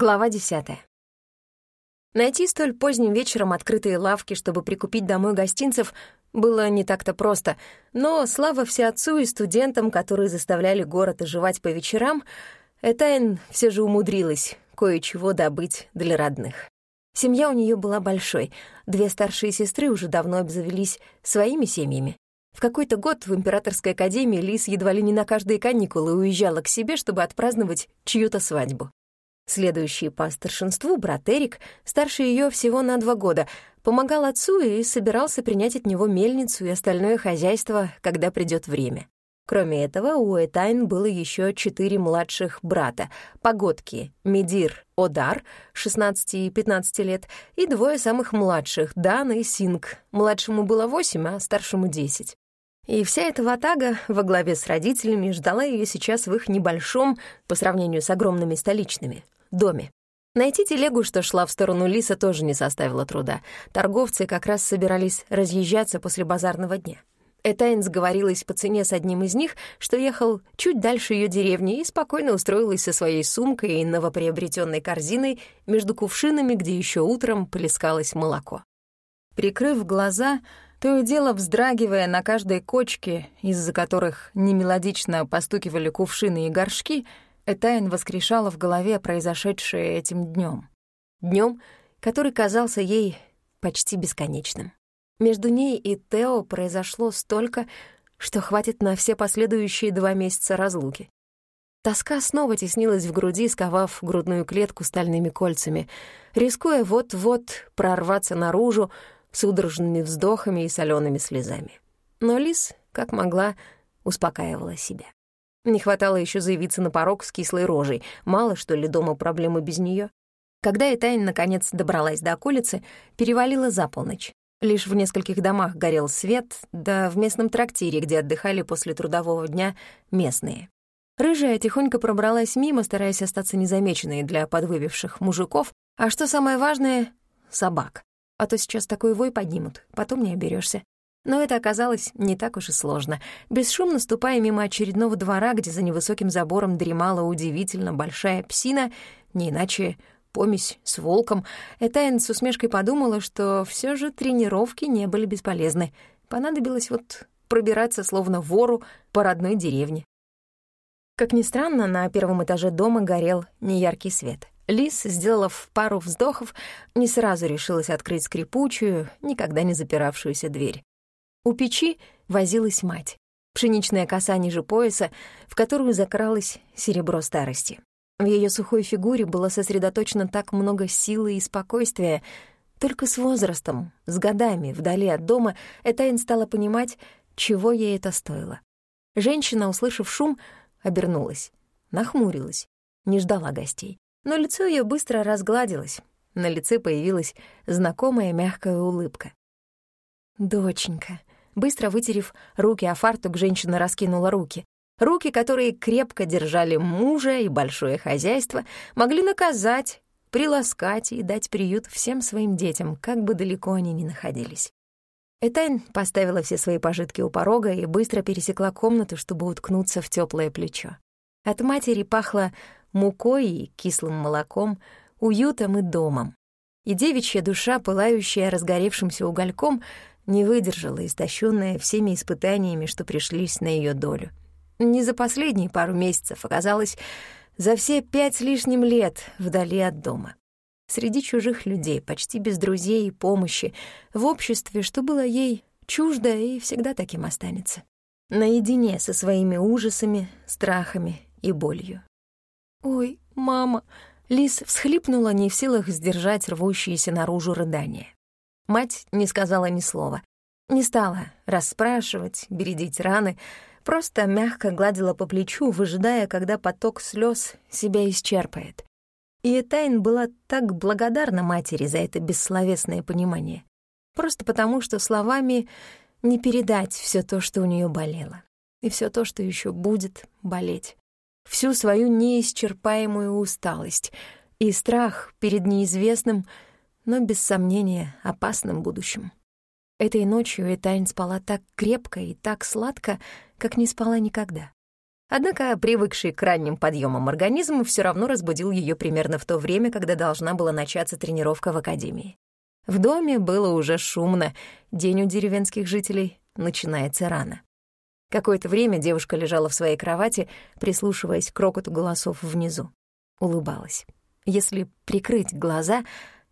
Глава десятая. Найти столь поздним вечером открытые лавки, чтобы прикупить домой гостинцев, было не так-то просто, но слава всеотцу и студентам, которые заставляли город оживать по вечерам, Этайн все же умудрилась кое-чего добыть для родных. Семья у нее была большой, две старшие сестры уже давно обзавелись своими семьями. В какой-то год в Императорской академии Лис едва ли не на каждые каникулы уезжала к себе, чтобы отпраздновать чью-то свадьбу. Следующий по старшинству брат Эрик, старше ее всего на два года, помогал отцу и собирался принять от него мельницу и остальное хозяйство, когда придет время. Кроме этого, у Этайн было еще четыре младших брата — погодки Медир, Одар, 16 и 15 лет, и двое самых младших — Дан и Синг. Младшему было восемь, а старшему — десять. И вся эта ватага во главе с родителями ждала ее сейчас в их небольшом, по сравнению с огромными столичными, доме. Найти телегу, что шла в сторону Лиса, тоже не составило труда. Торговцы как раз собирались разъезжаться после базарного дня. Этайн сговорилась по цене с одним из них, что ехал чуть дальше ее деревни и спокойно устроилась со своей сумкой и новоприобретенной корзиной между кувшинами, где еще утром плескалось молоко. Прикрыв глаза, то и дело вздрагивая на каждой кочке, из-за которых немелодично постукивали кувшины и горшки — Этайн воскрешала в голове произошедшее этим днем, днем, который казался ей почти бесконечным. Между ней и Тео произошло столько, что хватит на все последующие два месяца разлуки. Тоска снова теснилась в груди, сковав грудную клетку стальными кольцами, рискуя вот-вот прорваться наружу судорожными вздохами и солеными слезами. Но Лис, как могла, успокаивала себя. Не хватало еще заявиться на порог с кислой рожей. Мало, что ли, дома проблемы без нее. Когда Этайн наконец добралась до околицы, перевалила за полночь. Лишь в нескольких домах горел свет, да в местном трактире, где отдыхали после трудового дня местные. Рыжая тихонько пробралась мимо, стараясь остаться незамеченной для подвывивших мужиков, а что самое важное — собак. А то сейчас такой вой поднимут, потом не оберешься. Но это оказалось не так уж и сложно. Бесшумно ступая мимо очередного двора, где за невысоким забором дремала удивительно большая псина, не иначе помесь с волком, Этайн с усмешкой подумала, что все же тренировки не были бесполезны. Понадобилось вот пробираться, словно вору, по родной деревне. Как ни странно, на первом этаже дома горел неяркий свет. Лис, сделав пару вздохов, не сразу решилась открыть скрипучую, никогда не запиравшуюся дверь. У печи возилась мать. Пшеничная коса ниже пояса, в которую закралось серебро старости. В ее сухой фигуре было сосредоточено так много силы и спокойствия. Только с возрастом, с годами, вдали от дома, Этайн стала понимать, чего ей это стоило. Женщина, услышав шум, обернулась, нахмурилась, не ждала гостей. Но лицо ее быстро разгладилось. На лице появилась знакомая мягкая улыбка. «Доченька», Быстро вытерев руки о фартук, женщина раскинула руки. Руки, которые крепко держали мужа и большое хозяйство, могли наказать, приласкать и дать приют всем своим детям, как бы далеко они ни находились. Этайн поставила все свои пожитки у порога и быстро пересекла комнату, чтобы уткнуться в теплое плечо. От матери пахло мукой и кислым молоком, уютом и домом. И девичья душа, пылающая разгоревшимся угольком, не выдержала, истощенная всеми испытаниями, что пришлись на ее долю. Не за последние пару месяцев, оказалось, за все пять с лишним лет вдали от дома. Среди чужих людей, почти без друзей и помощи, в обществе, что было ей чуждо и всегда таким останется. Наедине со своими ужасами, страхами и болью. «Ой, мама!» Лис всхлипнула, не в силах сдержать рвущиеся наружу рыдания. Мать не сказала ни слова. Не стала расспрашивать, бередить раны, просто мягко гладила по плечу, выжидая, когда поток слез себя исчерпает. И Этайн была так благодарна матери за это бессловесное понимание. Просто потому, что словами не передать все то, что у нее болело, и все то, что еще будет болеть. Всю свою неисчерпаемую усталость и страх перед неизвестным — но без сомнения опасным будущим. Этой ночью Этайн спала так крепко и так сладко, как не спала никогда. Однако привыкший к ранним подъемам организм все равно разбудил ее примерно в то время, когда должна была начаться тренировка в академии. В доме было уже шумно, день у деревенских жителей начинается рано. Какое-то время девушка лежала в своей кровати, прислушиваясь к рокоту голосов внизу. Улыбалась. Если прикрыть глаза,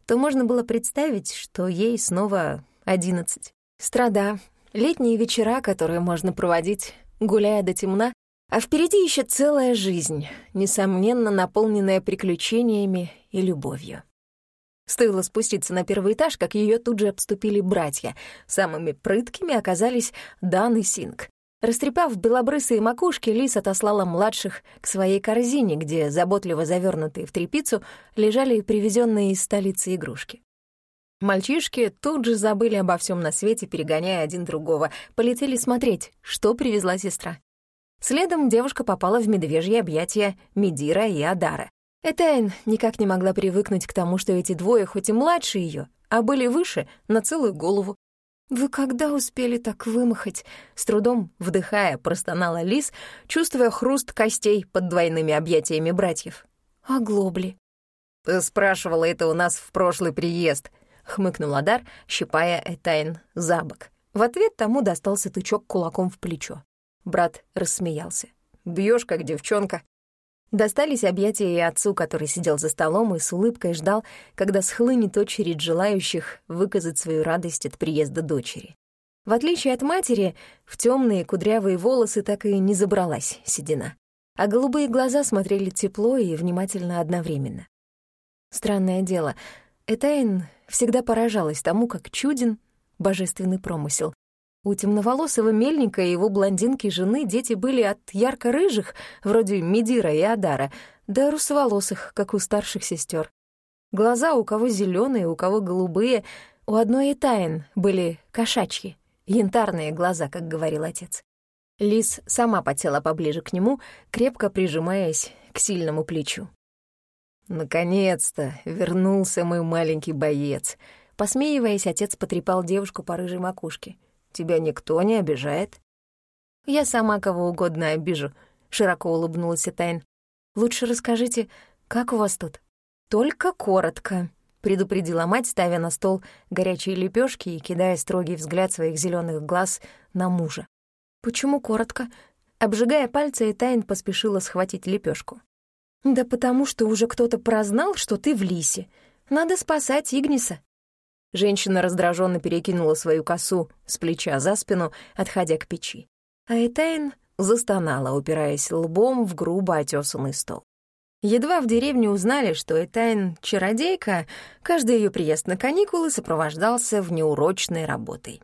то можно было представить, что ей снова одиннадцать. Страда, летние вечера, которые можно проводить, гуляя до темна, а впереди еще целая жизнь, несомненно, наполненная приключениями и любовью. Стоило спуститься на первый этаж, как ее тут же обступили братья. Самыми прыткими оказались Дан и Синг. Растрепав белобрысые макушки, Лис отослала младших к своей корзине, где, заботливо завернутые в тряпицу, лежали привезенные из столицы игрушки. Мальчишки тут же забыли обо всем на свете, перегоняя один другого, полетели смотреть, что привезла сестра. Следом девушка попала в медвежье объятия Медира и Адара. Этайн никак не могла привыкнуть к тому, что эти двое, хоть и младше ее, а были выше на целую голову. «Вы когда успели так вымахать?» С трудом, вдыхая, простонала Лис, чувствуя хруст костей под двойными объятиями братьев. «А глобли?» «Ты спрашивала это у нас в прошлый приезд», — хмыкнул Адар, щипая Этайн за бок. В ответ тому достался тычок кулаком в плечо. Брат рассмеялся. Бьешь, как девчонка». Достались объятия и отцу, который сидел за столом и с улыбкой ждал, когда схлынет очередь желающих выказать свою радость от приезда дочери. В отличие от матери, в темные кудрявые волосы так и не забралась седина, а голубые глаза смотрели тепло и внимательно одновременно. Странное дело, Этайн всегда поражалась тому, как чуден божественный промысел, у темноволосого мельника и его блондинки жены дети были от ярко-рыжих, вроде Медира и Адара, до русоволосых, как у старших сестер. Глаза у кого зеленые, у кого голубые, у одной и тайн были кошачьи, янтарные глаза, как говорил отец. Лис сама потела поближе к нему, крепко прижимаясь к сильному плечу. «Наконец-то вернулся мой маленький боец», Посмеиваясь, отец потрепал девушку по рыжей макушке. Тебя никто не обижает?» «Я сама кого угодно обижу», — широко улыбнулась Тайн. «Лучше расскажите, как у вас тут?» «Только коротко», — предупредила мать, ставя на стол горячие лепешки и кидая строгий взгляд своих зеленых глаз на мужа. «Почему коротко?» Обжигая пальцы, Тайн поспешила схватить лепешку. «Да потому что уже кто-то прознал, что ты в лисе. Надо спасать Игниса». Женщина раздраженно перекинула свою косу с плеча за спину, отходя к печи. А Этайн застонала, упираясь лбом в грубо отесанный стол. Едва в деревне узнали, что Этайн — чародейка, каждый ее приезд на каникулы сопровождался внеурочной работой.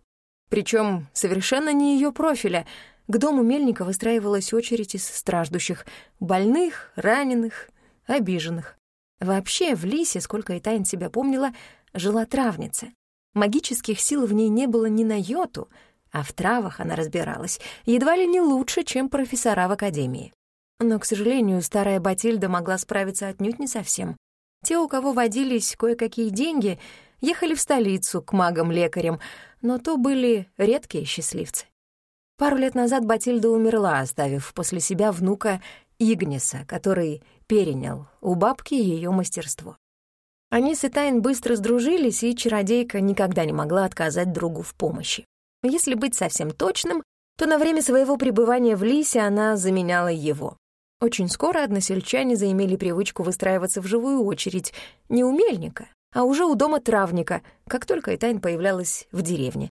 Причем совершенно не ее профиля. К дому Мельника выстраивалась очередь из страждущих, больных, раненых, обиженных. Вообще, в Лисе, сколько Этайн себя помнила, жила травница. Магических сил в ней не было ни на йоту, а в травах она разбиралась едва ли не лучше, чем профессора в академии. Но, к сожалению, старая Батильда могла справиться отнюдь не совсем. Те, у кого водились кое-какие деньги, ехали в столицу к магам-лекарям, но то были редкие счастливцы. Пару лет назад Батильда умерла, оставив после себя внука Игниса, который перенял у бабки ее мастерство. Они с Итайн быстро сдружились, и чародейка никогда не могла отказать другу в помощи. Если быть совсем точным, то на время своего пребывания в Лисе она заменяла его. Очень скоро односельчане заимели привычку выстраиваться в живую очередь не у мельника, а уже у дома травника, как только Итайн появлялась в деревне.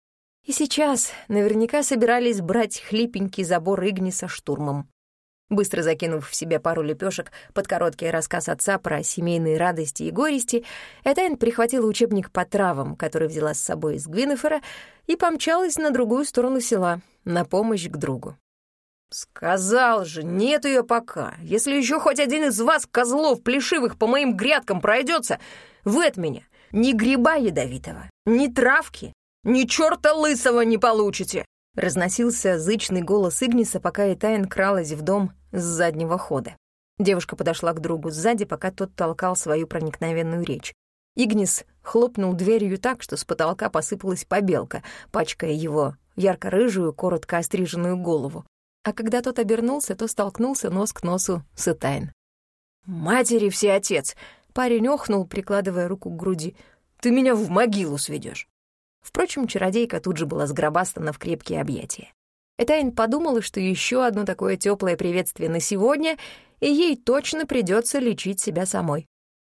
И сейчас наверняка собирались брать хлипенький забор Игниса штурмом. Быстро закинув в себя пару лепешек под короткий рассказ отца про семейные радости и горести, Этайн прихватила учебник по травам, который взяла с собой из Гвинефера, и помчалась на другую сторону села, на помощь к другу. «Сказал же, нет ее пока. Если еще хоть один из вас, козлов плешивых, по моим грядкам пройдется, вы от меня ни гриба ядовитого, ни травки, ни черта лысого не получите!» Разносился зычный голос Игниса, пока Этайн кралась в дом с заднего хода. Девушка подошла к другу сзади, пока тот толкал свою проникновенную речь. Игнис хлопнул дверью так, что с потолка посыпалась побелка, пачкая его ярко-рыжую, коротко остриженную голову. а когда тот обернулся, то столкнулся нос к носу с Этайн. «Матери все отец!» Парень охнул, прикладывая руку к груди. «Ты меня в могилу сведешь. Впрочем, чародейка тут же была сгробастана в крепкие объятия. Этайн подумала, что еще одно такое теплое приветствие на сегодня, и ей точно придется лечить себя самой.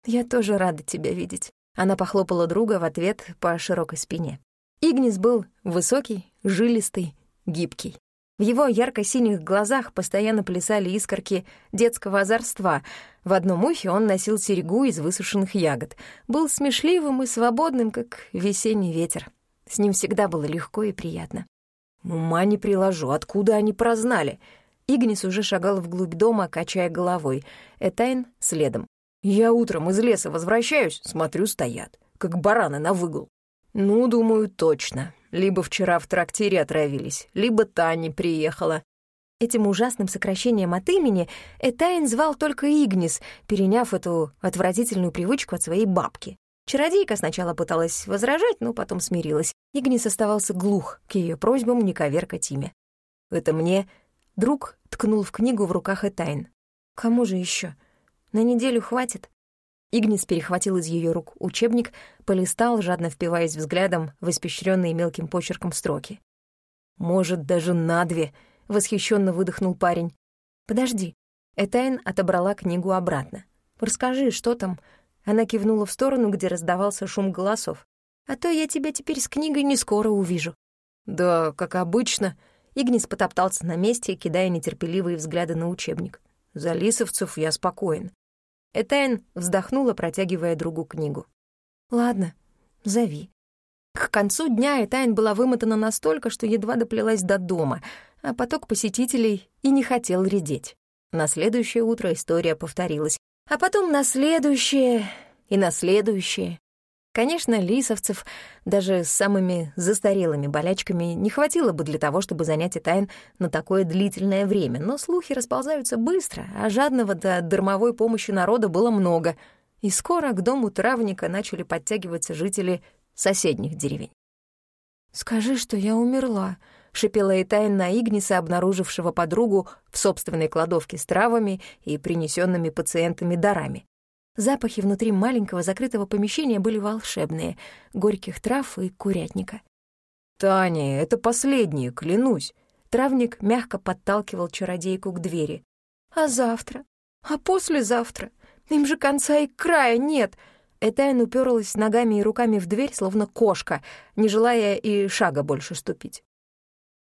«Я тоже рада тебя видеть». Она похлопала друга в ответ по широкой спине. Игнис был высокий, жилистый, гибкий. В его ярко-синих глазах постоянно плясали искорки детского озорства. В одном ухе он носил серьгу из высушенных ягод. Был смешливым и свободным, как весенний ветер. С ним всегда было легко и приятно. «Ума не приложу, откуда они прознали?» Игнис уже шагал вглубь дома, качая головой. Этайн следом. «Я утром из леса возвращаюсь, смотрю, стоят, как бараны на выгул. Ну, думаю, точно. Либо вчера в трактире отравились, либо Таня приехала. Этим ужасным сокращением от имени Этайн звал только Игнис, переняв эту отвратительную привычку от своей бабки. Чародейка сначала пыталась возражать, но потом смирилась. Игнис оставался глух к ее просьбам не коверкать имя. «Это мне...» Друг ткнул в книгу в руках Этайн. «Кому же еще? На неделю хватит?» Игнис перехватил из ее рук учебник, полистал, жадно впиваясь взглядом в испещренные мелким почерком строки. «Может, даже на две!» — восхищенно выдохнул парень. «Подожди». Этайн отобрала книгу обратно. «Расскажи, что там?» Она кивнула в сторону, где раздавался шум голосов. «А то я тебя теперь с книгой не скоро увижу». «Да, как обычно». Игнис потоптался на месте, кидая нетерпеливые взгляды на учебник. «За лисовцев я спокоен. Этайн вздохнула, протягивая другу книгу. «Ладно, зови». К концу дня Этайн была вымотана настолько, что едва доплелась до дома, а поток посетителей и не хотел редеть. На следующее утро история повторилась, а потом на следующее и на следующее. Конечно, лисовцев даже с самыми застарелыми болячками не хватило бы для того, чтобы занять Этайн на такое длительное время, но слухи расползаются быстро, а жадного до дармовой помощи народа было много, и скоро к дому травника начали подтягиваться жители соседних деревень. «Скажи, что я умерла», — шипела Этайн на Игниса, обнаружившего подругу в собственной кладовке с травами и принесенными пациентами дарами. Запахи внутри маленького закрытого помещения были волшебные — горьких трав и курятника. «Таня, это последние, клянусь!» Травник мягко подталкивал чародейку к двери. «А завтра? А послезавтра? Им же конца и края нет!» Этайн уперлась ногами и руками в дверь, словно кошка, не желая и шага больше ступить.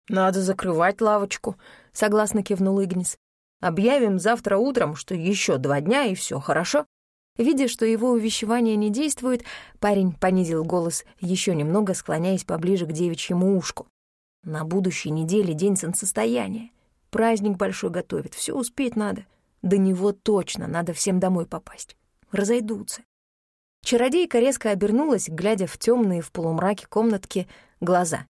«Надо закрывать лавочку», — согласно кивнул Игнис. «Объявим завтра утром, что еще два дня, и все хорошо». Видя, что его увещевание не действует, парень понизил голос, еще немного склоняясь поближе к девичьему ушку. «На будущей неделе день солнцестояния. Праздник большой готовит, все успеть надо. До него точно надо всем домой попасть. Разойдутся». Чародейка резко обернулась, глядя в темные в полумраке комнатки глаза.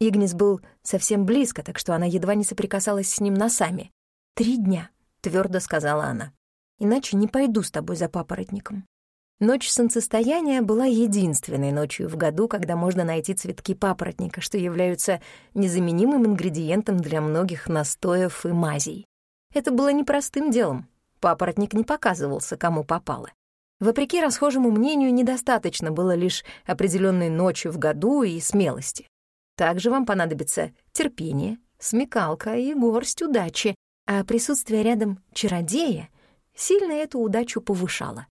Игнис был совсем близко, так что она едва не соприкасалась с ним носами. «Три дня», — твердо сказала она иначе не пойду с тобой за папоротником». Ночь солнцестояния была единственной ночью в году, когда можно найти цветки папоротника, что являются незаменимым ингредиентом для многих настоев и мазей. Это было непростым делом. Папоротник не показывался, кому попало. Вопреки расхожему мнению, недостаточно было лишь определенной ночи в году и смелости. Также вам понадобится терпение, смекалка и горсть удачи, а присутствие рядом чародея — сильно эту удачу повышала.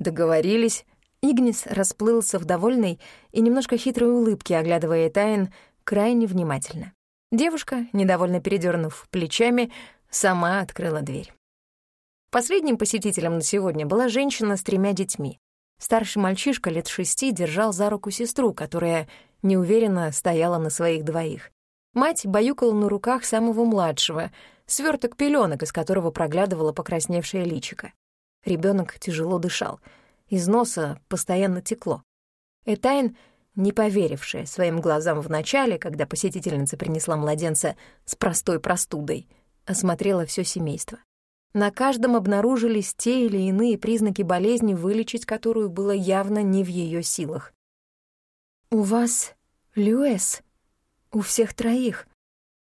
Договорились. Игнис расплылся в довольной и немножко хитрой улыбке, оглядывая Тайн крайне внимательно. Девушка, недовольно передернув плечами, сама открыла дверь. Последним посетителем на сегодня была женщина с тремя детьми. Старший мальчишка лет шести держал за руку сестру, которая неуверенно стояла на своих двоих. Мать баюкала на руках самого младшего — сверток пеленок, из которого проглядывала покрасневшее личико. Ребенок тяжело дышал, из носа постоянно текло. Этайн, не поверившая своим глазам вначале, когда посетительница принесла младенца с простой простудой, осмотрела все семейство. На каждом обнаружились те или иные признаки болезни, вылечить которую было явно не в ее силах. «У вас Люэс? У всех троих?»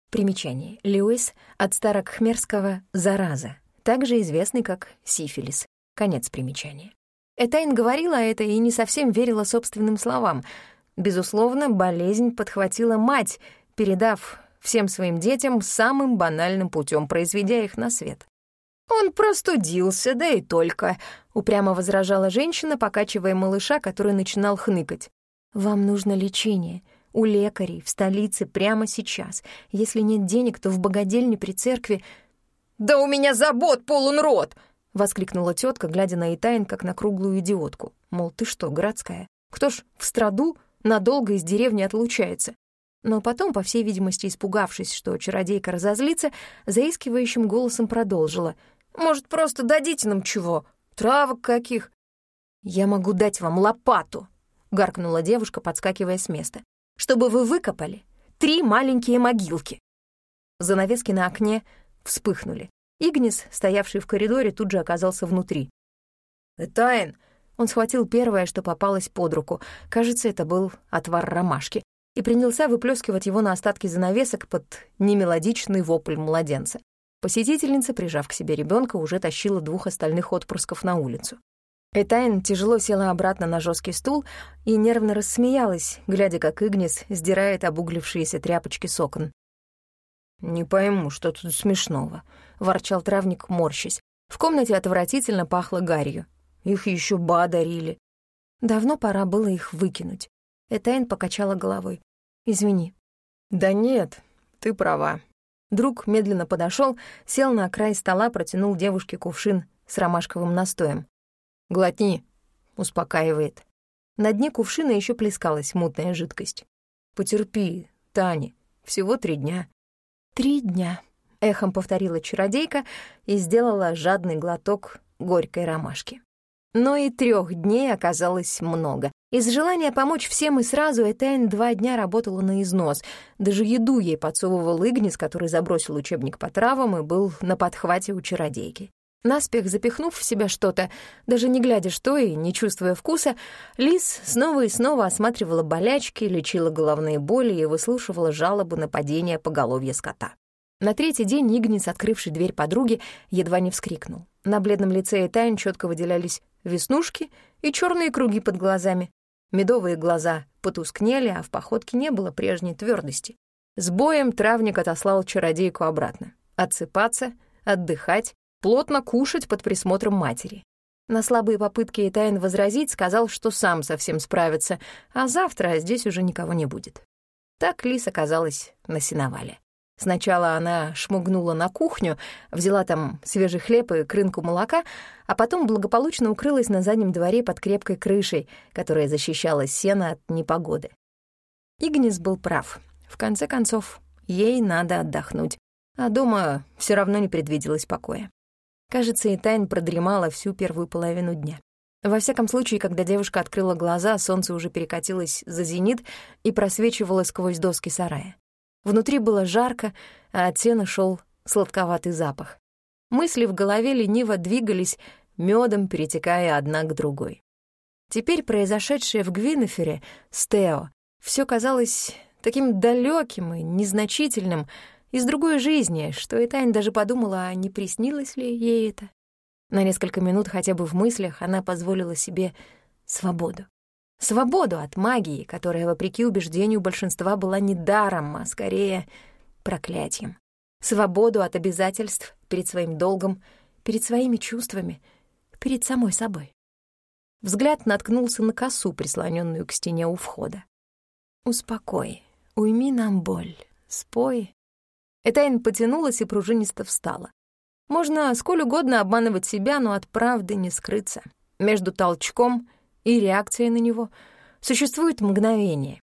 Примечание. Льюис от старокхмерского «зараза», также известный как сифилис. Конец примечания. Этайн говорила это и не совсем верила собственным словам. Безусловно, болезнь подхватила мать, передав всем своим детям самым банальным путем, произведя их на свет. «Он простудился, да и только», — упрямо возражала женщина, покачивая малыша, который начинал хныкать. «Вам нужно лечение. У лекарей, в столице, прямо сейчас. Если нет денег, то в богадельне при церкви...» «Да у меня забот полон рот!» — воскликнула тетка, глядя на Итайн, как на круглую идиотку. Мол, ты что, городская? Кто ж в страду надолго из деревни отлучается? Но потом, по всей видимости, испугавшись, что чародейка разозлится, заискивающим голосом продолжила. «Может, просто дадите нам чего? Травок каких?» «Я могу дать вам лопату», — гаркнула девушка, подскакивая с места, «чтобы вы выкопали три маленькие могилки». Занавески на окне вспыхнули. Игнис, стоявший в коридоре, тут же оказался внутри. «Этайн!» Он схватил первое, что попалось под руку. Кажется, это был отвар ромашки. И принялся выплескивать его на остатки занавесок под немелодичный вопль младенца. Посетительница, прижав к себе ребенка, уже тащила двух остальных отпрысков на улицу. Этайн тяжело села обратно на жесткий стул и нервно рассмеялась, глядя, как Игнис сдирает обуглившиеся тряпочки с окон. «Не пойму, что тут смешного», — ворчал травник, морщась. В комнате отвратительно пахло гарью. Их еще ба дарили. Давно пора было их выкинуть. Этайн покачала головой. «Извини». «Да нет, ты права». Друг медленно подошел, сел на край стола, протянул девушке кувшин с ромашковым настоем. «Глотни», — успокаивает. На дне кувшина еще плескалась мутная жидкость. «Потерпи, Таня, всего три дня». «Три дня», — эхом повторила чародейка и сделала жадный глоток горькой ромашки. Но и трех дней оказалось много. Из желания помочь всем и сразу Этайн два дня работала на износ. Даже еду ей подсовывал Игнис, который забросил учебник по травам и был на подхвате у чародейки. Наспех запихнув в себя что-то, даже не глядя что и не чувствуя вкуса, Лис снова и снова осматривала болячки, лечила головные боли и выслушивала жалобы на падение поголовья скота. На третий день Игнис, открывший дверь подруги, едва не вскрикнул. На бледном лице Этайн четко выделялись веснушки и черные круги под глазами. Медовые глаза потускнели, а в походке не было прежней твердости. С боем травник отослал чародейку обратно. Отсыпаться, отдыхать, плотно кушать под присмотром матери. На слабые попытки Этайн возразить сказал, что сам совсем справится, а завтра здесь уже никого не будет. Так Лис оказалась на сеновале. Сначала она шмугнула на кухню, взяла там свежий хлеб и крынку молока, а потом благополучно укрылась на заднем дворе под крепкой крышей, которая защищала сено от непогоды. Игнис был прав. В конце концов, ей надо отдохнуть, а дома все равно не предвиделось покоя. Кажется, и Тайн продремала всю первую половину дня. Во всяком случае, когда девушка открыла глаза, солнце уже перекатилось за зенит и просвечивало сквозь доски сарая. Внутри было жарко, а от сена шел сладковатый запах. Мысли в голове лениво двигались, медом перетекая одна к другой. Теперь произошедшее в Гвинефере с Тео все казалось таким далеким и незначительным из другой жизни, что и Тань даже подумала, а не приснилось ли ей это. На несколько минут хотя бы в мыслях она позволила себе свободу. Свободу от магии, которая, вопреки убеждению большинства, была не даром, а скорее проклятием. Свободу от обязательств перед своим долгом, перед своими чувствами, перед самой собой. Взгляд наткнулся на косу, прислоненную к стене у входа. «Успокой, уйми нам боль, спой». Этайн потянулась и пружинисто встала. Можно сколь угодно обманывать себя, но от правды не скрыться. Между толчком — и реакция на него, существует мгновение.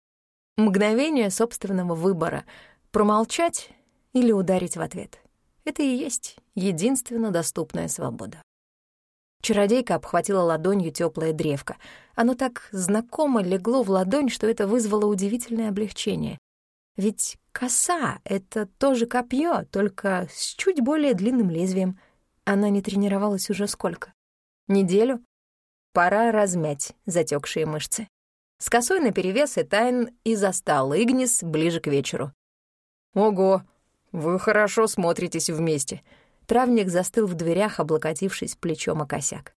Мгновение собственного выбора — промолчать или ударить в ответ. Это и есть единственно доступная свобода. Чародейка обхватила ладонью теплое древко. Оно так знакомо легло в ладонь, что это вызвало удивительное облегчение. Ведь коса — это тоже копье, только с чуть более длинным лезвием. Она не тренировалась уже сколько? Неделю? Пора размять затекшие мышцы. С косой наперевес и тайн и застал Игнис ближе к вечеру. «Ого, Вы хорошо смотритесь вместе». Травник застыл в дверях, облокотившись плечом о косяк.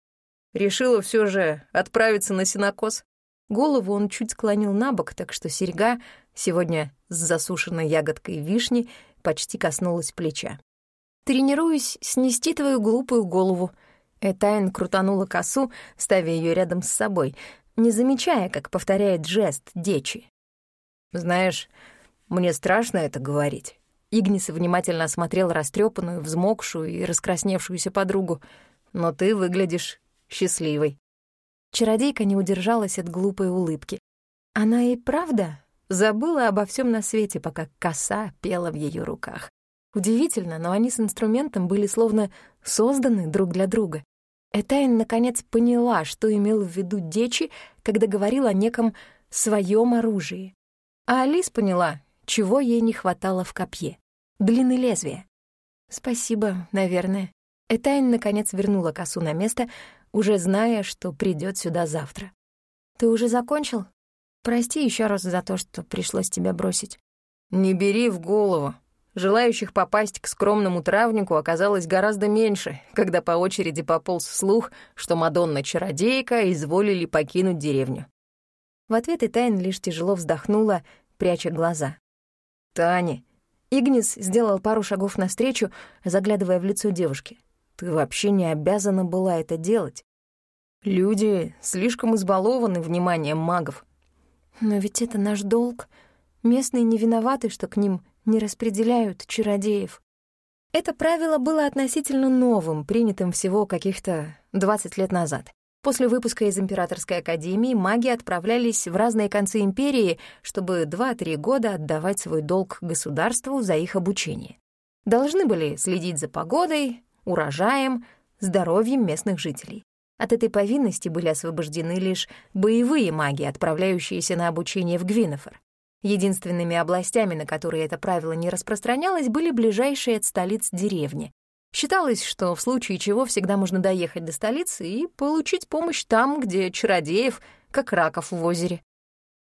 «Решила все же отправиться на синокос?» Голову он чуть склонил на бок, так что серьга, сегодня с засушенной ягодкой вишни, почти коснулась плеча. «Тренируюсь снести твою глупую голову». Этайн крутанула косу, ставя ее рядом с собой, не замечая, как повторяет жест дечи. «Знаешь, мне страшно это говорить». Игнис внимательно осмотрел растрепанную, взмокшую и раскрасневшуюся подругу. «Но ты выглядишь счастливой». Чародейка не удержалась от глупой улыбки. Она и правда забыла обо всем на свете, пока коса пела в ее руках. Удивительно, но они с инструментом были словно созданы друг для друга. Этайн наконец поняла, что имел в виду Дечи, когда говорил о неком своем оружии. А Алис поняла, чего ей не хватало в копье — длины лезвия. «Спасибо, наверное». Этайн наконец вернула косу на место, уже зная, что придет сюда завтра. «Ты уже закончил? Прости еще раз за то, что пришлось тебя бросить». «Не бери в голову. Желающих попасть к скромному травнику оказалось гораздо меньше, когда по очереди пополз слух, что Мадонна-чародейка изволили покинуть деревню». В ответ Итайн лишь тяжело вздохнула, пряча глаза. «Таня!» Игнис сделал пару шагов навстречу, заглядывая в лицо девушки. Ты вообще не обязана была это делать. Люди слишком избалованы вниманием магов. Но ведь это наш долг. Местные не виноваты, что к ним не распределяют чародеев. Это правило было относительно новым, принятым всего каких-то 20 лет назад. После выпуска из Императорской академии маги отправлялись в разные концы империи, чтобы 2-3 года отдавать свой долг государству за их обучение. Должны были следить за погодой, урожаем, здоровьем местных жителей. От этой повинности были освобождены лишь боевые маги, отправляющиеся на обучение в Гвинефор. Единственными областями, на которые это правило не распространялось, были ближайшие от столиц деревни. Считалось, что в случае чего всегда можно доехать до столицы и получить помощь там, где чародеев, как раков в озере.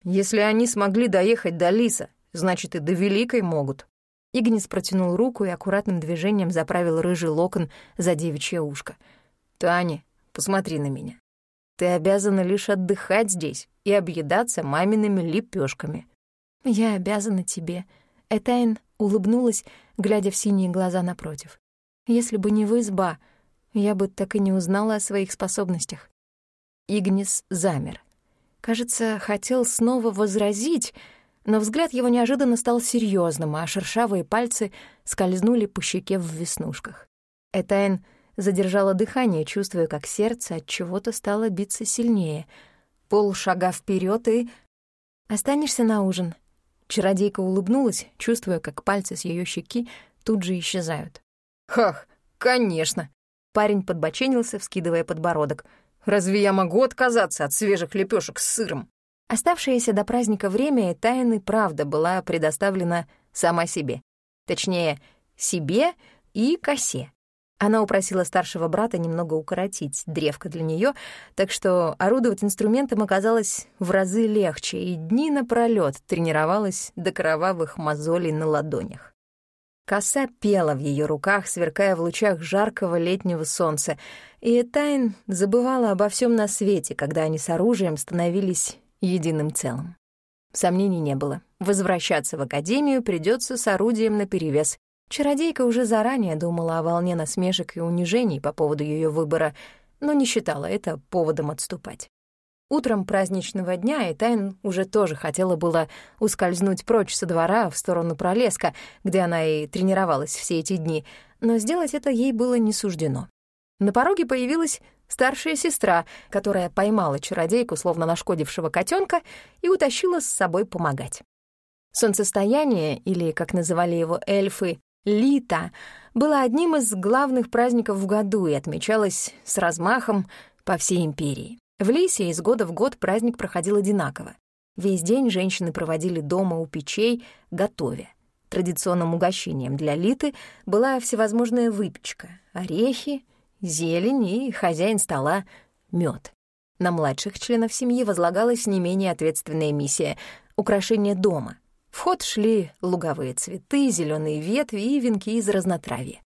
Если они смогли доехать до Лиса, значит, и до Великой могут. Игнис протянул руку и аккуратным движением заправил рыжий локон за девичье ушко. «Таня, посмотри на меня. Ты обязана лишь отдыхать здесь и объедаться мамиными лепешками. «Я обязана тебе». Этайн улыбнулась, глядя в синие глаза напротив. «Если бы не вы, изба, я бы так и не узнала о своих способностях». Игнис замер. Кажется, хотел снова возразить, но взгляд его неожиданно стал серьезным, а шершавые пальцы скользнули по щеке в веснушках. Этайн задержала дыхание, чувствуя, как сердце от чего-то стало биться сильнее. Пол шага вперед и... «Останешься на ужин?» Чародейка улыбнулась, чувствуя, как пальцы с ее щеки тут же исчезают. «Хах, конечно!» Парень подбоченился, вскидывая подбородок. «Разве я могу отказаться от свежих лепешек с сыром?» Оставшееся до праздника время тайны правда была предоставлена сама себе. Точнее, себе и косе. Она упросила старшего брата немного укоротить древко для нее, так что орудовать инструментом оказалось в разы легче, и дни напролёт тренировалась до кровавых мозолей на ладонях. Коса пела в ее руках, сверкая в лучах жаркого летнего солнца, и Этайн забывала обо всем на свете, когда они с оружием становились единым целым. Сомнений не было. Возвращаться в академию придется с орудием наперевес. Чародейка уже заранее думала о волне насмешек и унижений по поводу ее выбора, но не считала это поводом отступать. Утром праздничного дня Этайн уже тоже хотела было ускользнуть прочь со двора в сторону Пролеска, где она и тренировалась все эти дни, но сделать это ей было не суждено. На пороге появилась старшая сестра, которая поймала чародейку, словно нашкодившего котенка, и утащила с собой помогать. Солнцестояние, или, как называли его эльфы, Лита, было одним из главных праздников в году и отмечалось с размахом по всей империи. В Лисе из года в год праздник проходил одинаково. Весь день женщины проводили дома у печей, готовя. Традиционным угощением для Литы была всевозможная выпечка, орехи, зелень и хозяин стола — мед. На младших членов семьи возлагалась не менее ответственная миссия — украшение дома. В ход шли луговые цветы, зеленые ветви и венки из разнотравья.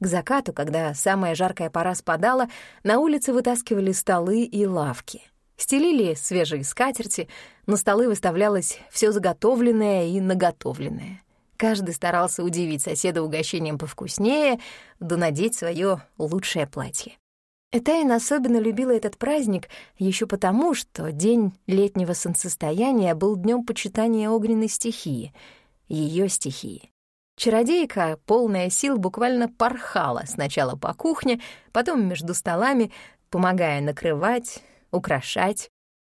К закату, когда самая жаркая пора спадала, на улице вытаскивали столы и лавки. Стелили свежие скатерти, на столы выставлялось все заготовленное и наготовленное. Каждый старался удивить соседа угощением повкуснее, да надеть свое лучшее платье. Этайн особенно любила этот праздник еще потому, что день летнего солнцестояния был днем почитания огненной стихии, ее стихии. Чародейка, полная сил, буквально порхала сначала по кухне, потом между столами, помогая накрывать, украшать.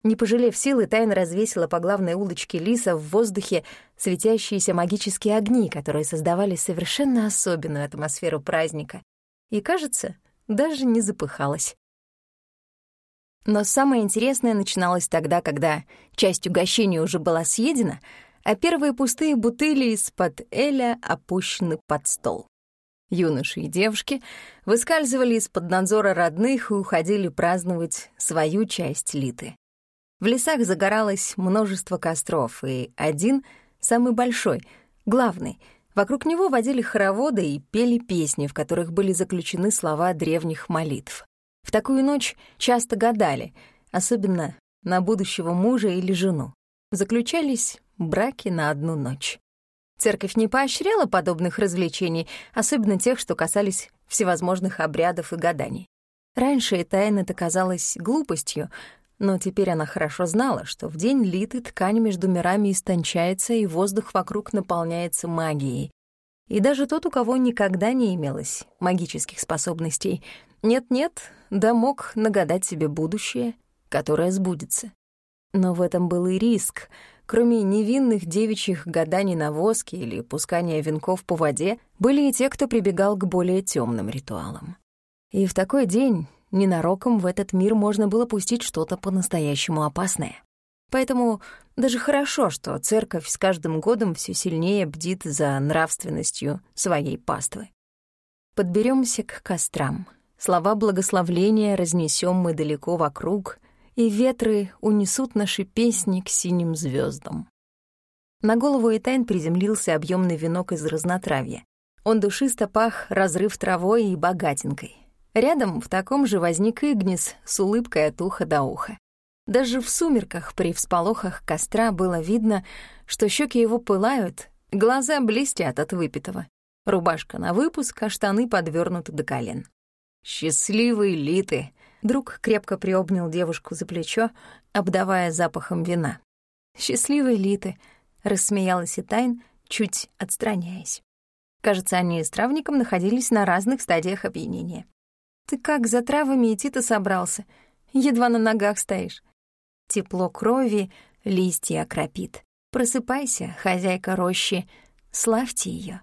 Не пожалев силы, тайно развесила по главной улочке Лиса в воздухе светящиеся магические огни, которые создавали совершенно особенную атмосферу праздника. И, кажется, даже не запыхалась. Но самое интересное начиналось тогда, когда часть угощения уже была съедена, а первые пустые бутыли из-под Эля опущены под стол. Юноши и девушки выскальзывали из-под надзора родных и уходили праздновать свою часть литы. В лесах загоралось множество костров, и один, самый большой, главный — Вокруг него водили хороводы и пели песни, в которых были заключены слова древних молитв. В такую ночь часто гадали, особенно на будущего мужа или жену. Заключались браки на одну ночь. Церковь не поощряла подобных развлечений, особенно тех, что касались всевозможных обрядов и гаданий. Раньше тайна это казалось глупостью, но теперь она хорошо знала, что в день литы ткань между мирами истончается, и воздух вокруг наполняется магией. И даже тот, у кого никогда не имелось магических способностей, нет-нет, да мог нагадать себе будущее, которое сбудется. Но в этом был и риск. Кроме невинных девичьих гаданий на воске или пускания венков по воде, были и те, кто прибегал к более темным ритуалам. И в такой день ненароком в этот мир можно было пустить что-то по-настоящему опасное. Поэтому даже хорошо, что церковь с каждым годом все сильнее бдит за нравственностью своей паствы. Подберемся к кострам. Слова благословления разнесем мы далеко вокруг, и ветры унесут наши песни к синим звездам. На голову Этайн приземлился объемный венок из разнотравья. Он душисто пах разрыв травой и богатинкой. Рядом в таком же возник Игнис с улыбкой от уха до уха. Даже в сумерках при всполохах костра было видно, что щеки его пылают, глаза блестят от выпитого. Рубашка на выпуск, а штаны подвернуты до колен. «Счастливые литы!» Друг крепко приобнял девушку за плечо, обдавая запахом вина. «Счастливые литы!» — рассмеялась Итайн, чуть отстраняясь. Кажется, они с травником находились на разных стадиях опьянения. Ты как за травами идти-то собрался? Едва на ногах стоишь. Тепло крови листья окропит. Просыпайся, хозяйка рощи, славьте ее.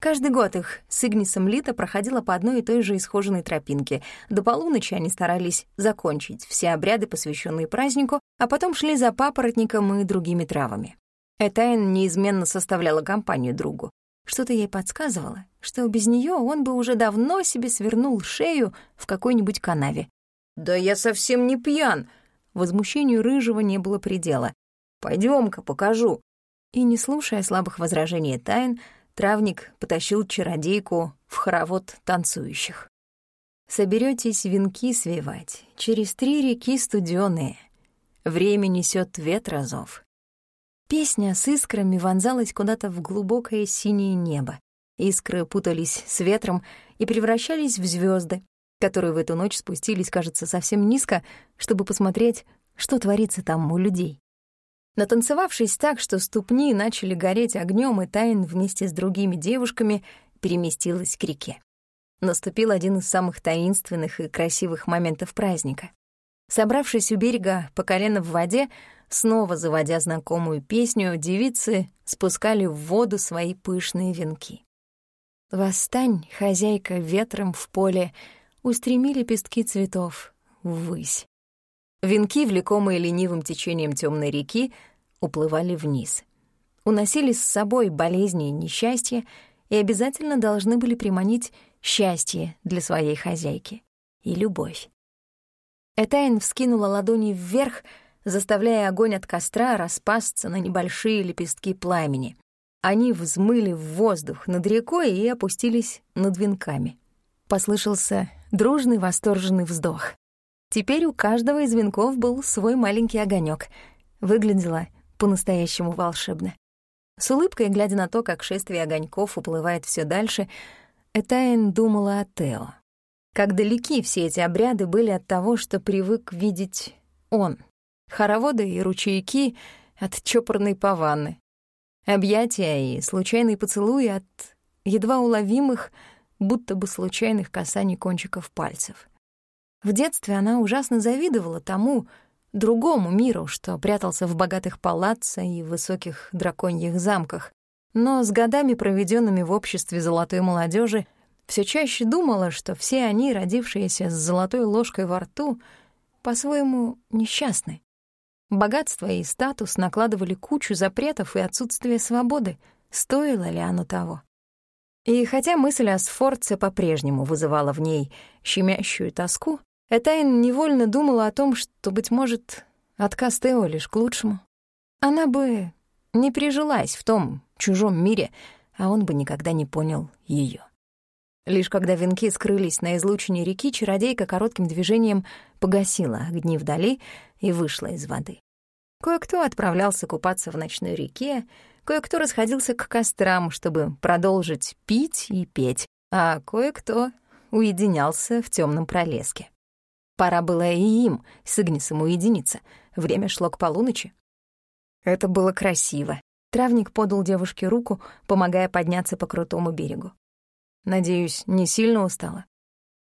Каждый год их с Игнисом Лита проходила по одной и той же исхоженной тропинке. До полуночи они старались закончить все обряды, посвященные празднику, а потом шли за папоротником и другими травами. Этайн неизменно составляла компанию другу. Что-то ей подсказывало, что без нее он бы уже давно себе свернул шею в какой-нибудь канаве. «Да я совсем не пьян!» Возмущению Рыжего не было предела. пойдем ка покажу». И, не слушая слабых возражений тайн, травник потащил чародейку в хоровод танцующих. Соберетесь венки свивать через три реки студеные. Время несет ветрозов. Песня с искрами вонзалась куда-то в глубокое синее небо. Искры путались с ветром и превращались в звезды, которые в эту ночь спустились, кажется, совсем низко, чтобы посмотреть, что творится там у людей. Натанцевавшись так, что ступни начали гореть огнем, и Тайн вместе с другими девушками переместилась к реке. Наступил один из самых таинственных и красивых моментов праздника. Собравшись у берега по колено в воде, снова заводя знакомую песню, девицы спускали в воду свои пышные венки. «Восстань, хозяйка, ветром в поле, устреми лепестки цветов ввысь». Венки, влекомые ленивым течением темной реки, уплывали вниз. Уносили с собой болезни и несчастья и обязательно должны были приманить счастье для своей хозяйки и любовь. Этайн вскинула ладони вверх, заставляя огонь от костра распасться на небольшие лепестки пламени. Они взмыли в воздух над рекой и опустились над венками. Послышался дружный восторженный вздох. Теперь у каждого из венков был свой маленький огонек. Выглядело по-настоящему волшебно. С улыбкой, глядя на то, как шествие огоньков уплывает все дальше, Этайн думала о Тео. Как далеки все эти обряды были от того, что привык видеть он. Хороводы и ручейки от чопорной паванны. Объятия и случайные поцелуи от едва уловимых, будто бы случайных касаний кончиков пальцев. В детстве она ужасно завидовала тому, другому миру, что прятался в богатых палаццо и высоких драконьих замках. Но с годами, проведенными в обществе золотой молодежи, все чаще думала, что все они, родившиеся с золотой ложкой во рту, по-своему несчастны. Богатство и статус накладывали кучу запретов и отсутствие свободы. Стоило ли оно того? И хотя мысль о Сфорце по-прежнему вызывала в ней щемящую тоску, Этайн невольно думала о том, что, быть может, отказ Тео лишь к лучшему. Она бы не прижилась в том чужом мире, а он бы никогда не понял ее. Лишь когда венки скрылись на излучине реки, чародейка коротким движением погасила огни вдали и вышла из воды. Кое-кто отправлялся купаться в ночной реке, кое-кто расходился к кострам, чтобы продолжить пить и петь, а кое-кто уединялся в темном пролеске. Пора было и им с Игнисом уединиться. Время шло к полуночи. Это было красиво. Травник подал девушке руку, помогая подняться по крутому берегу. Надеюсь, не сильно устала?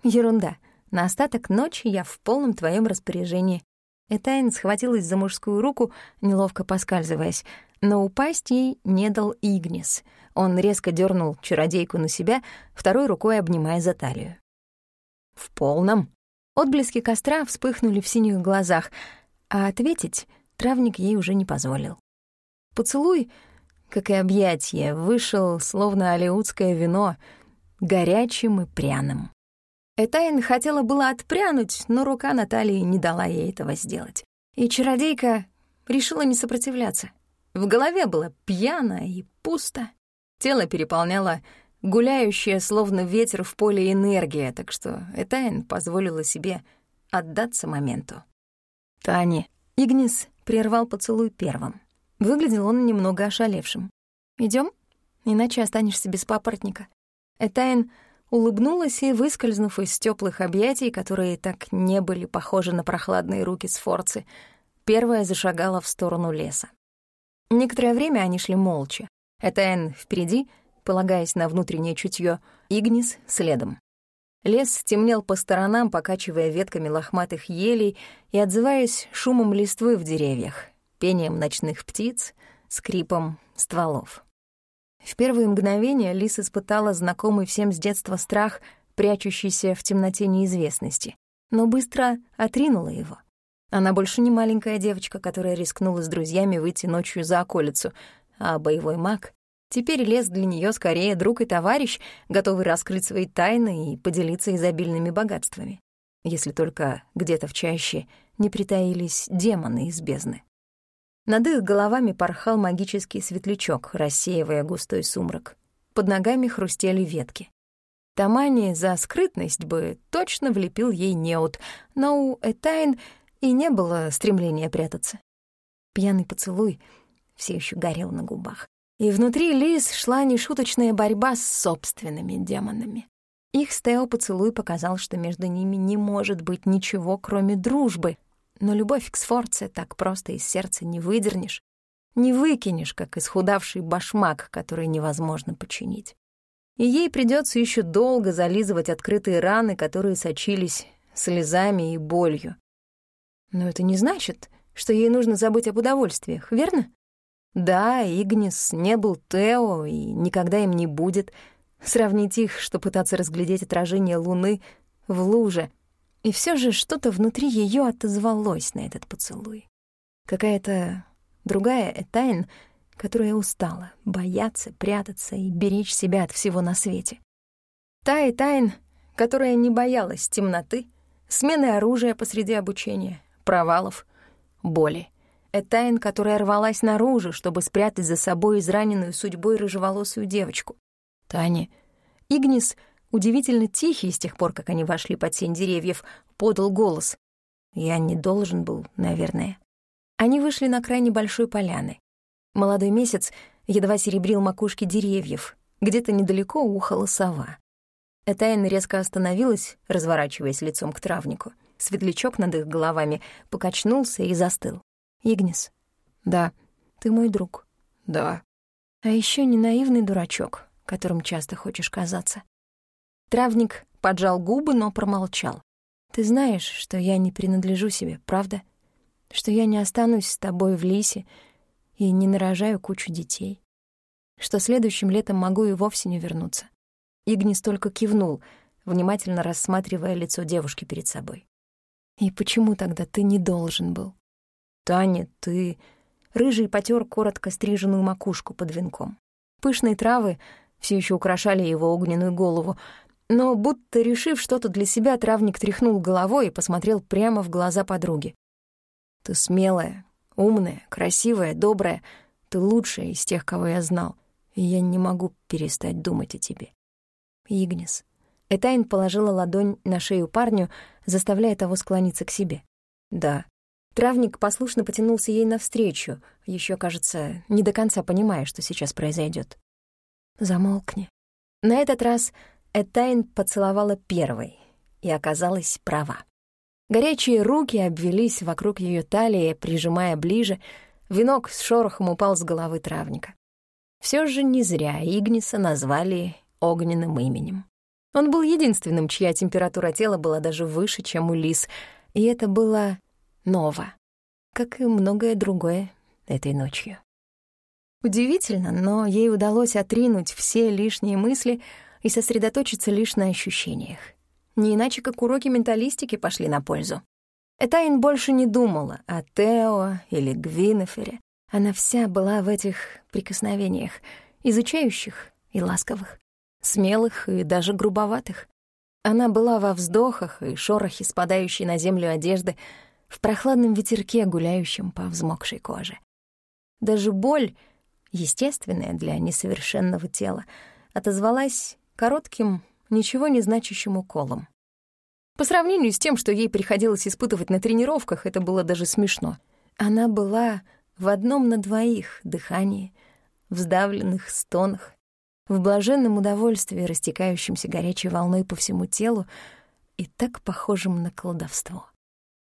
Ерунда. На остаток ночи я в полном твоем распоряжении. Этайн схватилась за мужскую руку, неловко поскальзываясь, но упасть ей не дал Игнис. Он резко дернул чародейку на себя, второй рукой обнимая за талию. «В полном?» Отблески костра вспыхнули в синих глазах, а ответить травник ей уже не позволил. Поцелуй, как и объятие, вышел, словно алеутское вино — горячим и пряным. Этайн хотела было отпрянуть, но рука Натальи не дала ей этого сделать. И чародейка решила не сопротивляться. В голове было пьяно и пусто. Тело переполняло гуляющая, словно ветер в поле энергия, так что Этайн позволила себе отдаться моменту. «Тани!» Игнис прервал поцелуй первым. Выглядел он немного ошалевшим. Идем, Иначе останешься без папоротника. Этайн улыбнулась и, выскользнув из теплых объятий, которые так не были похожи на прохладные руки Сфорцы, первая зашагала в сторону леса. Некоторое время они шли молча. Этайн впереди, полагаясь на внутреннее чутье, Игнис следом. Лес темнел по сторонам, покачивая ветками лохматых елей и отзываясь шумом листвы в деревьях, пением ночных птиц, скрипом стволов. В первые мгновения Лис испытала знакомый всем с детства страх, прячущийся в темноте неизвестности, но быстро отринула его. Она больше не маленькая девочка, которая рискнула с друзьями выйти ночью за околицу, а боевой маг Теперь лес для нее скорее друг и товарищ, готовый раскрыть свои тайны и поделиться изобильными богатствами. Если только где-то в чаще не притаились демоны из бездны. Над их головами порхал магический светлячок, рассеивая густой сумрак. Под ногами хрустели ветки. Тамани за скрытность бы точно влепил ей неуд, но у Этайн и не было стремления прятаться. Пьяный поцелуй все еще горел на губах. И внутри Лиз шла нешуточная борьба с собственными демонами. Их Стео поцелуй показал, что между ними не может быть ничего, кроме дружбы, но любовь к Сфорце так просто из сердца не выдернешь, не выкинешь, как исхудавший башмак, который невозможно починить. И ей придется еще долго зализывать открытые раны, которые сочились слезами и болью. Но это не значит, что ей нужно забыть об удовольствиях, верно? Да, Игнис не был Тео и никогда им не будет. Сравнить их, что пытаться разглядеть отражение луны в луже — и все же что-то внутри ее отозвалось на этот поцелуй. Какая-то другая Этайн, которая устала бояться, прятаться и беречь себя от всего на свете. Та Этайн, которая не боялась темноты, смены оружия посреди обучения, провалов, боли. Этайн, которая рвалась наружу, чтобы спрятать за собой израненную судьбой рыжеволосую девочку. Таня. Игнис, удивительно тихий с тех пор, как они вошли под сень деревьев, подал голос. Я не должен был, наверное. Они вышли на край небольшой поляны. Молодой месяц едва серебрил макушки деревьев. Где-то недалеко ухала сова. Этайн резко остановилась, разворачиваясь лицом к травнику. Светлячок над их головами покачнулся и застыл. «Игнис?» «Да». «Ты мой друг?» «Да». «А еще не наивный дурачок, которым часто хочешь казаться». Травник поджал губы, но промолчал. «Ты знаешь, что я не принадлежу себе, правда? Что я не останусь с тобой в лисе и не нарожаю кучу детей. Что следующим летом могу и вовсе не вернуться». Игнис только кивнул, внимательно рассматривая лицо девушки перед собой. «И почему тогда ты не должен был?» «Таня, ты...» Рыжий потер коротко стриженную макушку под венком. Пышные травы все еще украшали его огненную голову, но, будто решив что-то для себя, травник тряхнул головой и посмотрел прямо в глаза подруги. «Ты смелая, умная, красивая, добрая. Ты лучшая из тех, кого я знал, и я не могу перестать думать о тебе». Игнис. Этайн положила ладонь на шею парню, заставляя того склониться к себе. «Да, Травник послушно потянулся ей навстречу, еще, кажется, не до конца понимая, что сейчас произойдет. «Замолкни». На этот раз Этайн поцеловала первой и оказалась права. Горячие руки обвелись вокруг ее талии, прижимая ближе, венок с шорохом упал с головы травника. Все же не зря Игниса назвали огненным именем. Он был единственным, чья температура тела была даже выше, чем у лис, и это было Нова, как и многое другое этой ночью. Удивительно, но ей удалось отринуть все лишние мысли и сосредоточиться лишь на ощущениях. Не иначе, как уроки менталистики пошли на пользу. Этайн больше не думала о Тео или Гвинефере. Она вся была в этих прикосновениях, изучающих и ласковых, смелых и даже грубоватых. Она была во вздохах и шорохе спадающей на землю одежды, в прохладном ветерке, гуляющем по взмокшей коже. Даже боль, естественная для несовершенного тела, отозвалась коротким, ничего не значащим уколом. По сравнению с тем, что ей приходилось испытывать на тренировках, это было даже смешно. Она была в одном на двоих дыхании, в сдавленных стонах, в блаженном удовольствии, растекающемся горячей волной по всему телу и так похожем на колдовство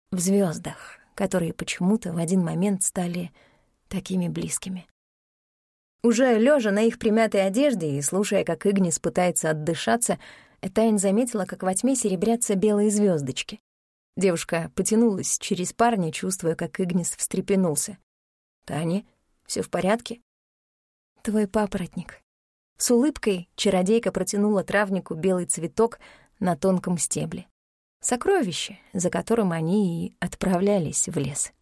в звездах, которые почему-то в один момент стали такими близкими. Уже лежа на их примятой одежде и слушая, как Игнис пытается отдышаться, Этайн заметила, как во тьме серебрятся белые звездочки. Девушка потянулась через парня, чувствуя, как Игнис встрепенулся. «Таня, все в порядке?» «Твой папоротник». С улыбкой чародейка протянула травнику белый цветок на тонком стебле. Сокровище, за которым они и отправлялись в лес.